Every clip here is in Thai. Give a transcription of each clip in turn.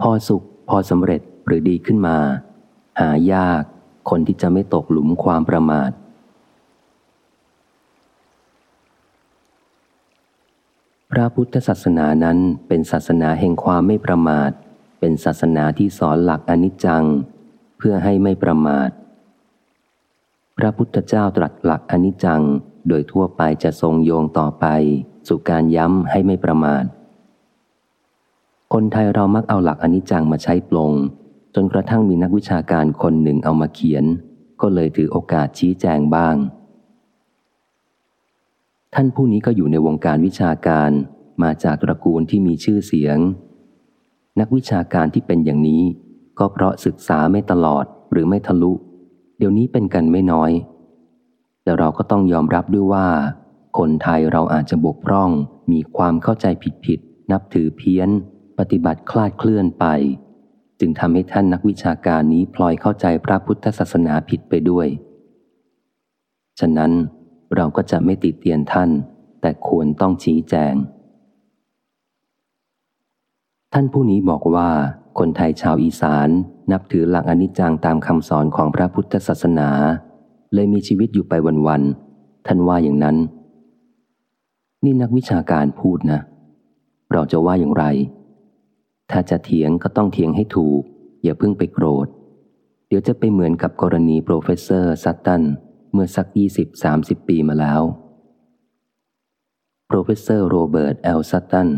พอสุขพอสำเร็จหรือดีขึ้นมา หายากคนที่จะไม่ตกหลุมความประมาท พระพุทธศาสนานั้นเป็นศาสนาแห่งความไม่ประมาท เป็นศาสนาที่สอนหลักอนิจจัง เพื่อให้ไม่ประมาท พระพุทธเจ้าตรัสหลักอนิจจัง โดยทั่วไปจะทรงโยงต่อไป สู่การย้ำให้ไม่ประมาท คนไทยเรามักเอาหลักอนิจจังมาใช้ปลง จนกระทั่งมีนักวิชาการคนหนึ่งเอามาเขียน ก็เลยถือโอกาสชี้แจงบ้าง ท่านผู้นี้ก็อยู่ในวงการวิชาการมาจากตระกูลที่มีชื่อเสียง นักวิชาการที่เป็นอย่างนี้ ก็เพราะศึกษาไม่ตลอดหรือไม่ทะลุ เดี๋ยวนี้เป็นกันไม่น้อย แต่เราก็ต้องยอมรับด้วยว่า คนไทยเราอาจจะบกพร่องมีความเข้าใจผิดผิดนับถือเพี้ยน ปฏิบัติคลาดเคลื่อนไป จึงทำให้ท่านนักวิชาการนี้พลอยเข้าใจพระพุทธศาสนาผิดไปด้วย ฉะนั้นเราก็จะไม่ติดเตียนท่าน แต่ควรต้องชี้แจง ท่านผู้นี้บอกว่าคนไทยชาวอีสานนับถือหลักอนิจจังตามคำสอนของพระพุทธศาสนา เลยมีชีวิตอยู่ไปวันๆท่านว่าอย่างนั้น นี่นักวิชาการพูดนะ เราจะว่าอย่างไร ถ้าจะเถียงก็ต้องเถียงให้ถูก อย่าเพิ่งไปโกรธ เดี๋ยวจะไปเหมือนกับกรณี Professor ซัตตัน เมื่อสักยี่สิบสามสิบปีมาแล้ว Professor โรเบิร์ตแอลซัตตัน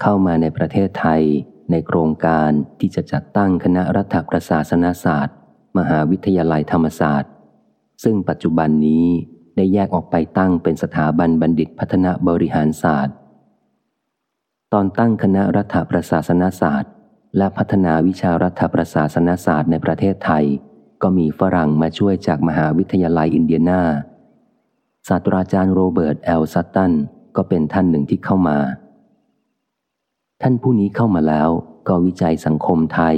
เข้ามาในประเทศไทยในโครงการที่จะจัดตั้งคณะรัฐประศาสนศาสตร์ มหาวิทยาลัยธรรมศาสตร์ ซึ่งปัจจุบันนี้ได้แยกออกไปตั้งเป็นสถาบันบัณฑิตพัฒนาบริหารศาสตร์ ตอนตั้งคณะรัฐประศาสนศาสตร์ และพัฒนาวิชารัฐประศาสนศาสตร์ในประเทศไทย ก็มีฝรั่งมาช่วยจากมหาวิทยาลัยอินเดียนาศาสตราจารย์โรเบิร์ตแอลซัตตันก็เป็นท่านหนึ่งที่เข้ามา ท่านผู้นี้เข้ามาแล้วก็วิจัยสังคมไทย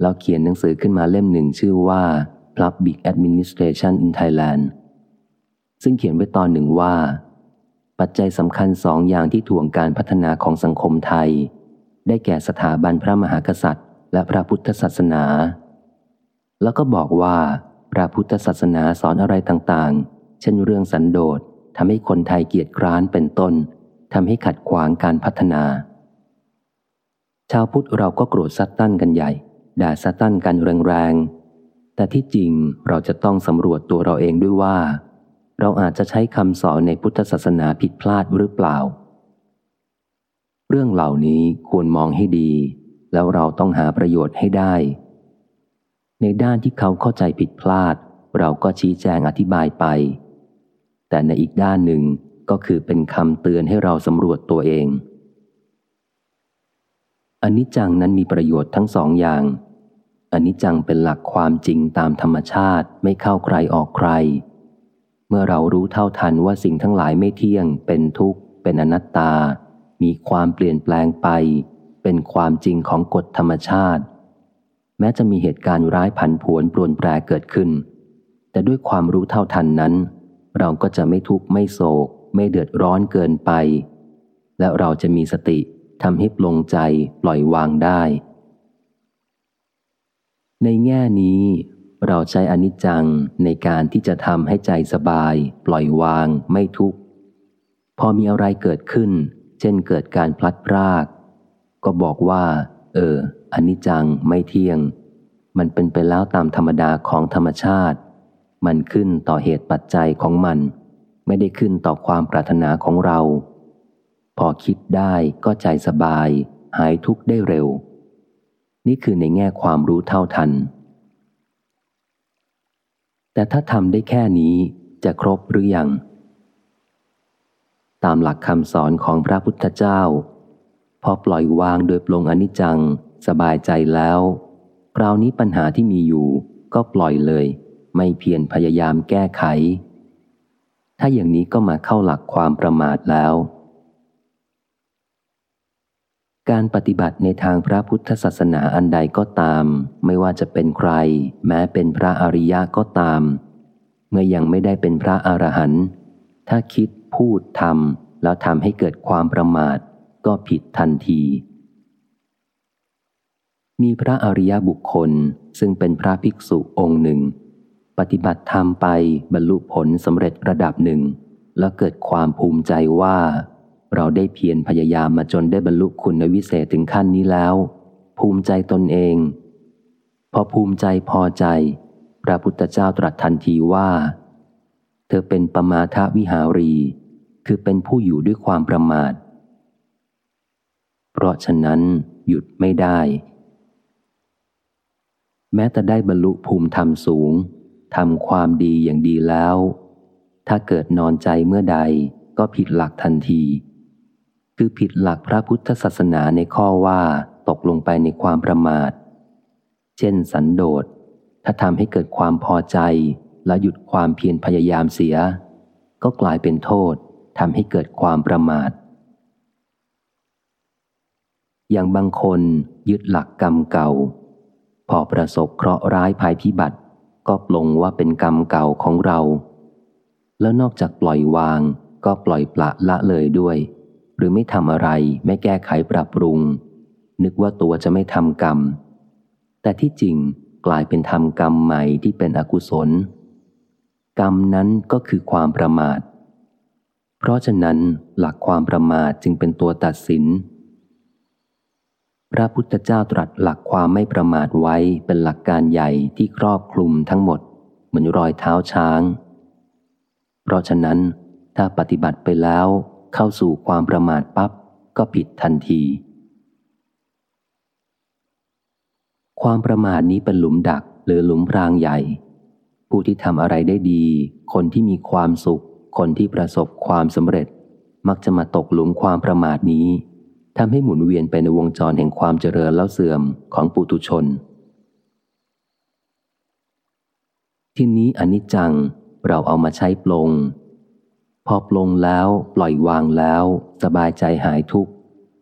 แล้วเขียนหนังสือขึ้นมาเล่มหนึ่งชื่อว่า Public Administration in Thailand ซึ่งเขียนไว้ตอนหนึ่งว่า ปัจจัยสำคัญสองอย่างที่ถ่วงการพัฒนาของสังคมไทย ได้แก่สถาบันพระมหากษัตริย์ และพระพุทธศาสนา แล้วก็บอกว่า พระพุทธศาสนาสอนอะไรต่างๆ เช่นเรื่องสันโดษทำให้คนไทยเกียจคร้านเป็นต้นทำให้ขัดขวางการพัฒนา ชาวพุทธเราก็โกรธซัดตั้นกันใหญ่ ด่าซัดตั้นกันแรงๆแต่ที่จริงเราจะต้องสำรวจตัวเราเองด้วยว่า เราอาจจะใช้คำสอนในพุทธศาสนาผิดพลาดหรือเปล่า เรื่องเหล่านี้ควรมองให้ดี แล้วเราต้องหาประโยชน์ให้ได้ ในด้านที่เขาเข้าใจผิดพลาด เราก็ชี้แจงอธิบายไป แต่ในอีกด้านหนึ่งก็คือเป็นคำเตือนให้เราสำรวจตัวเองอันนี้จังนั้นมีประโยชน์ทั้งสองอย่างอันนี้จังเป็นหลักความจริงตามธรรมชาติไม่เข้าใครออกใคร มื่อเรารู้เท่าทันว่าสิ่งทั้งหลายไม่เที่ยง เป็นทุกข์ เป็นอนัตตา มีความเปลี่ยนแปลงไป เป็นความจริงของกฎธรรมชาติ แม้จะมีเหตุการณ์ร้ายผันผวนปรวนแปรเกิดขึ้น แต่ด้วยความรู้เท่าทันนั้น เราก็จะไม่ทุกข์ไม่โศก ไม่เดือดร้อนเกินไป และเราจะมีสติทำให้ปลงใจปล่อยวางได้ ในแง่นี้ เราใช้อนิจจังในการที่จะทำให้ใจสบาย ปล่อยวาง ไม่ทุกข์ พอมีอะไรเกิดขึ้น เช่นเกิดการพลัดพราก ก็บอกว่า เอออนิจจังไม่เที่ยง มันเป็นไปแล้วตามธรรมดาของธรรมชาติ มันขึ้นต่อเหตุปัจจัยของมัน ไม่ได้ขึ้นต่อความปรารถนาของเรา พอคิดได้ก็ใจสบาย หายทุกข์ได้เร็ว นี่คือในแง่ความรู้เท่าทัน แต่ถ้าทำได้แค่นี้จะครบหรือยัง ตามหลักคำสอนของพระพุทธเจ้า พอปล่อยวางโดยปลงอนิจจัง สบายใจแล้ว คราวนี้ปัญหาที่มีอยู่ ก็ปล่อยเลย ไม่เพียรพยายามแก้ไข ถ้าอย่างนี้ก็มาเข้าหลักความประมาทแล้ว การปฏิบัติในทางพระพุทธศาสนาอันใดก็ตาม ไม่ว่าจะเป็นใคร แม้เป็นพระอริยะก็ตาม เมื่อยังไม่ได้เป็นพระอรหันต์ถ้าคิดพูดทำแล้วทำให้เกิดความประมาท ก็ผิดทันที มีพระอริยบุคคลซึ่งเป็นพระภิกษุองค์หนึ่ง ปฏิบัติธรรมไปบรรลุผลสำเร็จระดับหนึ่ง แล้วเกิดความภูมิใจว่า เราได้เพียรพยายามมาจนได้บรรลุคุณวิเศษถึงขั้นนี้แล้ว ภูมิใจตนเอง พอภูมิใจพอใจ พระพุทธเจ้าตรัสทันทีว่า เธอเป็นปมาทวิหารี คือเป็นผู้อยู่ด้วยความประมาท เพราะฉะนั้นหยุดไม่ได้ แม้แต่ได้บรรลุภูมิธรรมสูงทำความดีอย่างดีแล้ว ถ้าเกิดนอนใจเมื่อใดก็ผิดหลักทันที คือผิดหลักพระพุทธศาสนาในข้อว่าตกลงไปในความประมาท เช่น สันโดษ ถ้าทำให้เกิดความพอใจ และหยุดความเพียรพยายามเสีย ก็กลายเป็นโทษทำให้เกิดความประมาท อย่างบางคนยึดหลักกรรมเก่า พอประสบเคราะห์ร้ายภัยพิบัติ ก็ปลงว่าเป็นกรรมเก่าของเรา แล้วนอกจากปล่อยวางก็ปล่อยปละละเลยด้วย รือไม่ทำอะไรไม่แก้ไขปรับปรุง นึกว่าตัวจะไม่ทำกรรม แต่ที่จริงกลายเป็นทำกรรมใหม่ที่เป็นอกุศล กรรมนั้นก็คือความประมาท เพราะฉะนั้นหลักความประมาทจึงเป็นตัวตัดสิน พระพุทธเจ้าตรัสหลักความไม่ประมาทไว้เป็นหลักการใหญ่ที่ครอบคลุมทั้งหมด เหมือนรอยเท้าช้าง เพราะฉะนั้นถ้าปฏิบัติไปแล้ว เข้าสู่ความประมาทปับ๊บก็ผิดทันที ความประมาทนี้เป็นหลุมดักหรือหลุมพรางใหญ่ ผู้ที่ทำอะไรได้ดี คนที่มีความสุข คนที่ประสบความสำเร็จ มักจะมาตกหลุมความประมาทนี้ทำให้หมุนเวียนไปในวงจรแห่งความเจริญแล้วเสื่อมของปุถุชน ที่นี้อนิจจังเราเอามาใช้ปลง พอปลงแล้วปล่อยวางแล้ว สบายใจหายทุกข์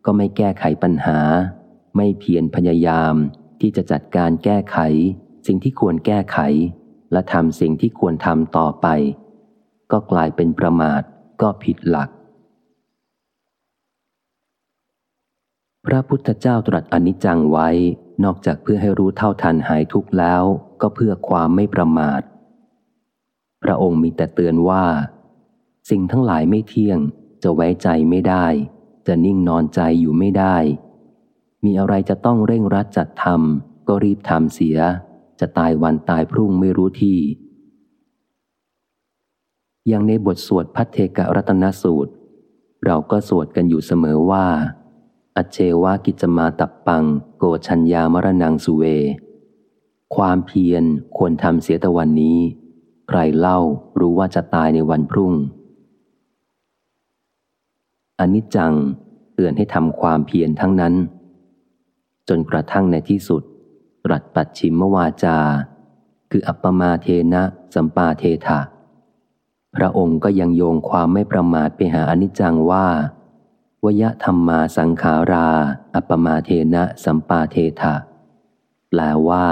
ก็ไม่แก้ไขปัญหา ไม่เพียรพยายามที่จะจัดการแก้ไข สิ่งที่ควรแก้ไข และทำสิ่งที่ควรทำต่อไป ก็กลายเป็นประมาทก็ผิดหลัก พระพุทธเจ้าตรัสอนิจจังไว้ นอกจากเพื่อให้รู้เท่าทันหายทุกข์แล้ว ก็เพื่อความไม่ประมาท พระองค์มีแต่เตือนว่า สิ่งทั้งหลายไม่เที่ยง จะไว้ใจไม่ได้ จะนิ่งนอนใจอยู่ไม่ได้ มีอะไรจะต้องเร่งรัดจัดทำก็รีบทำเสีย จะตายวันตายพรุ่งไม่รู้ที่ อย่างในบทสวดพัทเทกรัตนสูตร เราก็สวดกันอยู่เสมอว่า อเจวากิจมาตับปัง โกชัญญามรณังสุเว ความเพียรควรทำเสียแต่วันนี้ ใครเล่ารู้ว่าจะตายในวันพรุ่ง อนิจจังเตือนให้ทำความเพียรทั้งนั้น จนกระทั่งในที่สุดตรัสปัดชิมวาจา คืออัปปมาเทนะสัมปาเทถะพระองค์ก็ยังโยงความไม่ประมาทไปหาอนิจจังว่าวยธรรมมาสังขารา อัปมาเทนะสัมปาเทถะแปลว่า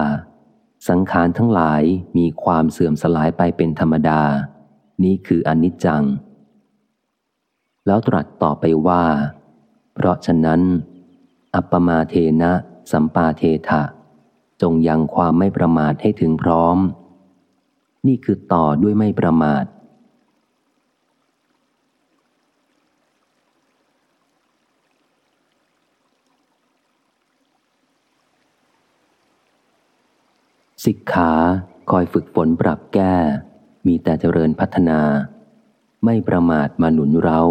สังขารทั้งหลายมีความเสื่อมสลายไปเป็นธรรมดา นี่คืออนิจจัง แล้วตรัสต่อไปว่า เพราะฉะนั้น อัปปมาเทนะ สัมปาเทถะ จงยังความไม่ประมาทให้ถึงพร้อม นี่คือต่อด้วยไม่ประมาท สิกขาคอยฝึกฝนปรับแก้ มีแต่เจริญพัฒนา ไม่ประมาทมาหนุนเรา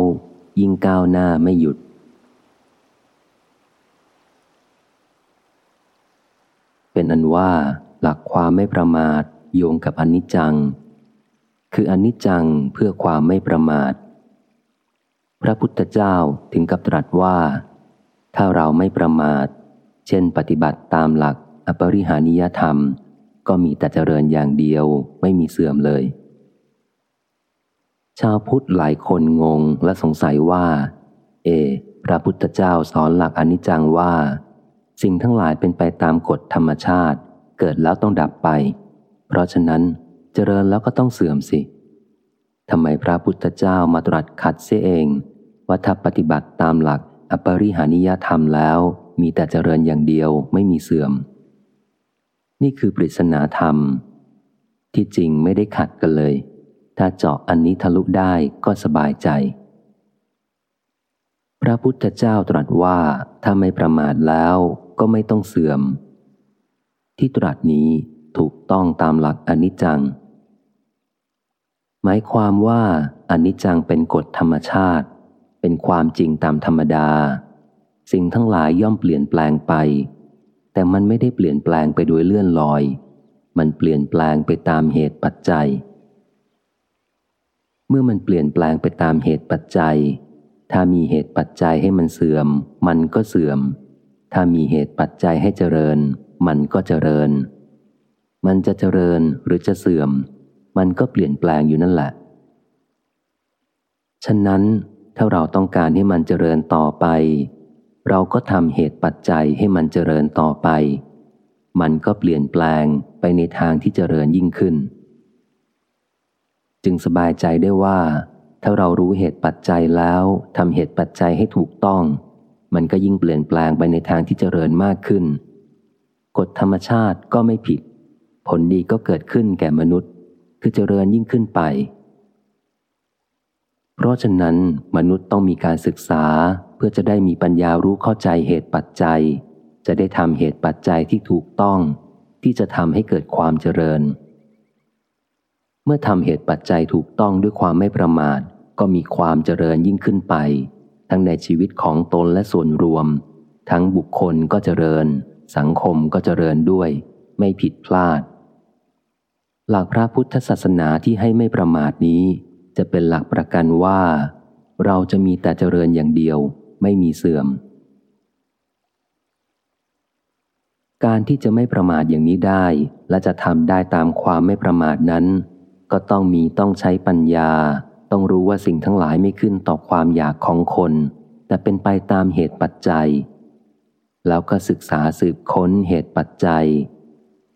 ยิ่งก้าวหน้าไม่หยุด เป็นอันว่าหลักความไม่ประมาทโยงกับอนิจจัง คืออนิจจังเพื่อความไม่ประมาท พระพุทธเจ้าถึงกับตรัสว่า ถ้าเราไม่ประมาท เช่นปฏิบัติตามหลักอปริหานิยธรรม ก็มีแต่เจริญอย่างเดียวไม่มีเสื่อมเลย ชาวพุทธหลายคนงงและสงสัยว่า เอ พระพุทธเจ้าสอนหลักอนิจจังว่า สิ่งทั้งหลายเป็นไปตามกฎธรรมชาติ เกิดแล้วต้องดับไป เพราะฉะนั้นเจริญแล้วก็ต้องเสื่อมสิทำไมพระพุทธเจ้ามาตรัสขัดเสียเอง ว่าถ้าปฏิบัติตามหลักอปริหานิยธรรมแล้ว มีแต่เจริญอย่างเดียวไม่มีเสื่อม นี่คือปริศนาธรรม ที่จริงไม่ได้ขัดกันเลย ถ้าเจาะอันนี้ทะลุได้ก็สบายใจ พระพุทธเจ้าตรัสว่าถ้าไม่ประมาทแล้วก็ไม่ต้องเสื่อม ที่ตรัสนี้ถูกต้องตามหลักอนิจจัง หมายความว่าอนิจจังเป็นกฎธรรมชาติ เป็นความจริงตามธรรมดา สิ่งทั้งหลายย่อมเปลี่ยนแปลงไป แต่มันไม่ได้เปลี่ยนแปลงไปโดยเลื่อนลอย มันเปลี่ยนแปลงไปตามเหตุปัจจัย เมื่อมันเปลี่ยนแปลงไปตามเหตุปัจจัย ถ้ามีเหตุปัจจัยให้มันเสื่อม มันก็เสื่อม ถ้ามีเหตุปัจจัยให้เจริญ มันก็เจริญ มันจะเจริญหรือจะเสื่อม มันก็เปลี่ยนแปลงอยู่นั่นแหละ ฉะนั้นถ้าเราต้องการให้มันเจริญต่อไป เราก็ทำเหตุปัจจัยให้มันเจริญต่อไป มันก็เปลี่ยนแปลงไปในทางที่เจริญยิ่งขึ้น จึงสบายใจได้ว่า ถ้าเรารู้เหตุปัจจัยแล้วทำเหตุปัจจัยให้ถูกต้อง มันก็ยิ่งเปลี่ยนแปลงไปในทางที่เจริญมากขึ้น กฎธรรมชาติก็ไม่ผิด ผลดีก็เกิดขึ้นแก่มนุษย์ คือเจริญยิ่งขึ้นไป เพราะฉะนั้นมนุษย์ต้องมีการศึกษาเพื่อจะได้มีปัญญารู้เข้าใจเหตุปัจจัย จะได้ทำเหตุปัจจัยที่ถูกต้อง ที่จะทำให้เกิดความเจริญ เมื่อทำเหตุปัจจัยถูกต้องด้วยความไม่ประมาท ก็มีความเจริญยิ่งขึ้นไป ทั้งในชีวิตของตนและส่วนรวม ทั้งบุคคลก็เจริญ สังคมก็เจริญด้วย ไม่ผิดพลาด หลักพระพุทธศาสนาที่ให้ไม่ประมาทนี้ จะเป็นหลักประกันว่า เราจะมีแต่เจริญอย่างเดียว ไม่มีเสื่อมการที่จะไม่ประมาทอย่างนี้ได้ และจะทำได้ตามความไม่ประมาทนั้น ก็ต้องมีต้องใช้ปัญญา ต้องรู้ว่าสิ่งทั้งหลายไม่ขึ้นต่อความอยากของคน แต่เป็นไปตามเหตุปัจจัย แล้วก็ศึกษาสืบค้นเหตุปัจจัย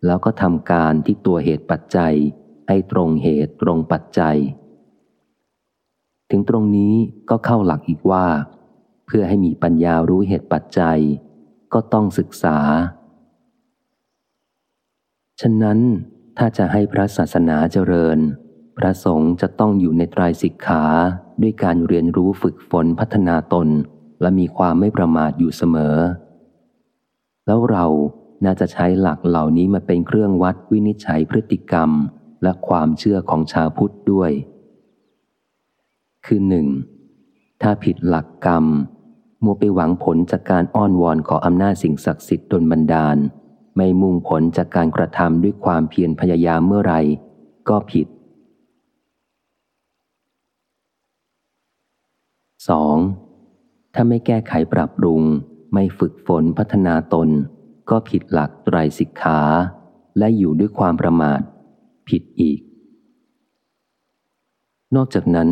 แล้วก็ทำการที่ตัวเหตุปัจจัย ให้ตรงเหตุตรงปัจจัย ถึงตรงนี้ก็เข้าหลักอีกว่า เพื่อให้มีปัญญารู้เหตุปัจจัย ก็ต้องศึกษา ฉะนั้น ถ้าจะให้พระศาสนาเจริญ พระสงฆ์จะต้องอยู่ในตรายสิกขาด้วยการเรียนรู้ฝึกฝนพัฒนาตน และมีความไม่ประมาทอยู่เสมอ แล้วเราน่าจะใช้หลักเหล่านี้มาเป็นเครื่องวัดวินิจฉัยพฤติกรรมและความเชื่อของชาวพุทธด้วย คือหนึ่งถ้าผิดหลักกรรม มัวไปหวังผลจากการอ้อนวอนขออำนาจสิ่งศักดิ์สิทธิ์ดลบันดาล ไม่มุ่งผลจากการกระทำด้วยความเพียรพยายามเมื่อไรก็ผิด 2. ถ้าไม่แก้ไขปรับปรุง ไม่ฝึกฝนพัฒนาตน ก็ผิดหลักไตรสิกขา และอยู่ด้วยความประมาท ผิดอีก นอกจากนั้น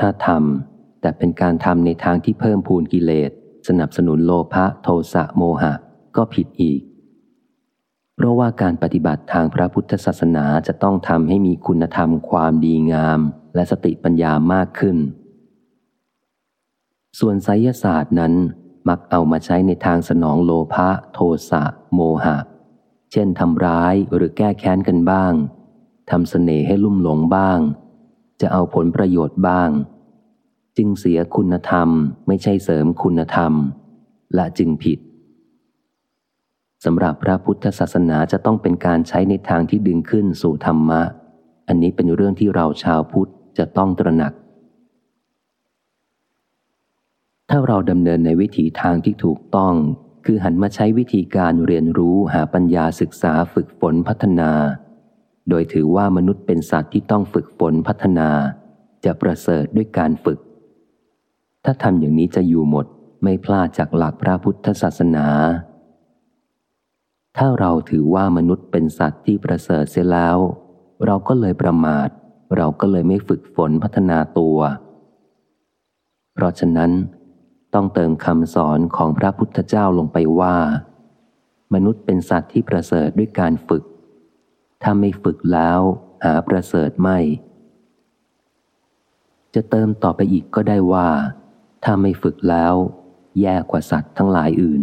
ถ้าทำแต่เป็นการทำในทางที่เพิ่มพูนกิเลส สนับสนุนโลภะโทสะโมหะ ก็ผิดอีก เพราะว่าการปฏิบัติทางพระพุทธศาสนาจะต้องทำให้มีคุณธรรมความดีงาม และสติปัญญามากขึ้น ส่วนไสยศาสตร์นั้นมักเอามาใช้ในทางสนองโลภะโทสะโมหะ เช่นทำร้ายหรือแก้แค้นกันบ้างทำเสน่ห์ให้ลุ่มหลงบ้าง จะเอาผลประโยชน์บ้าง จึงเสียคุณธรรมไม่ใช่เสริมคุณธรรม และจึงผิด สำหรับพระพุทธศาสนาจะต้องเป็นการใช้ในทางที่ดึงขึ้นสู่ธรรมะ อันนี้เป็นเรื่องที่เราชาวพุทธจะต้องตระหนัก ถ้าเราดำเนินในวิถีทางที่ถูกต้อง คือหันมาใช้วิธีการเรียนรู้หาปัญญาศึกษาฝึกฝนพัฒนา โดยถือว่ามนุษย์เป็นสัตว์ที่ต้องฝึกฝนพัฒนา จะประเสริฐด้วยการฝึก ถ้าทำอย่างนี้จะอยู่หมดไม่พลาดจากหลักพระพุทธศาสนา ถ้าเราถือว่ามนุษย์เป็นสัตว์ที่ประเสริฐเสียแล้ว เราก็เลยประมาท เราก็เลยไม่ฝึกฝนพัฒนาตัว เพราะฉะนั้น ต้องเติมคำสอนของพระพุทธเจ้าลงไปว่า มนุษย์เป็นสัตว์ที่ประเสริฐด้วยการฝึก ถ้าไม่ฝึกแล้วหาประเสริฐไม่ จะเติมต่อไปอีกก็ได้ว่า ถ้าไม่ฝึกแล้ว แย่กว่าสัตว์ทั้งหลายอื่น